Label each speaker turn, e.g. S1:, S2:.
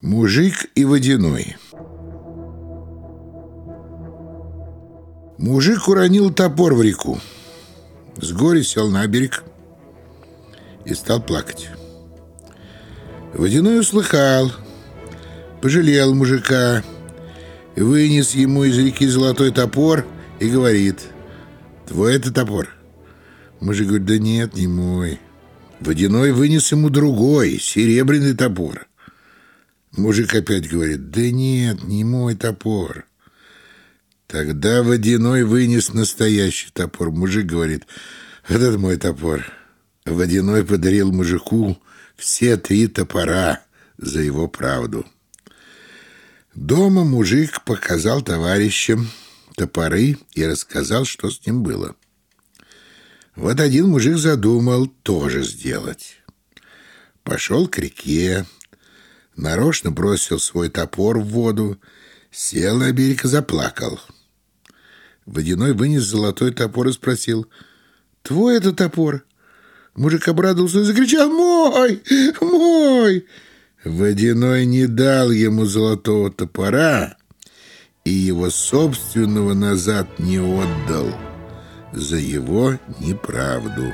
S1: Мужик и водяной Мужик уронил топор в реку. С горя сел на берег и стал плакать. Водяной услыхал, пожалел мужика, вынес ему из реки золотой топор и говорит, «Твой это топор?» Мужик говорит, «Да нет, не мой». Водяной вынес ему другой, серебряный топор. Мужик опять говорит, да нет, не мой топор. Тогда Водяной вынес настоящий топор. Мужик говорит, вот это мой топор. Водяной подарил мужику все три топора за его правду. Дома мужик показал товарищам топоры и рассказал, что с ним было. Вот один мужик задумал тоже сделать. Пошел к реке, нарочно бросил свой топор в воду, сел на берег и заплакал. Водяной вынес золотой топор и спросил, «Твой это топор?» Мужик обрадовался и закричал, «Мой! Мой!» Водяной не дал ему золотого топора и его собственного назад не отдал за его неправду.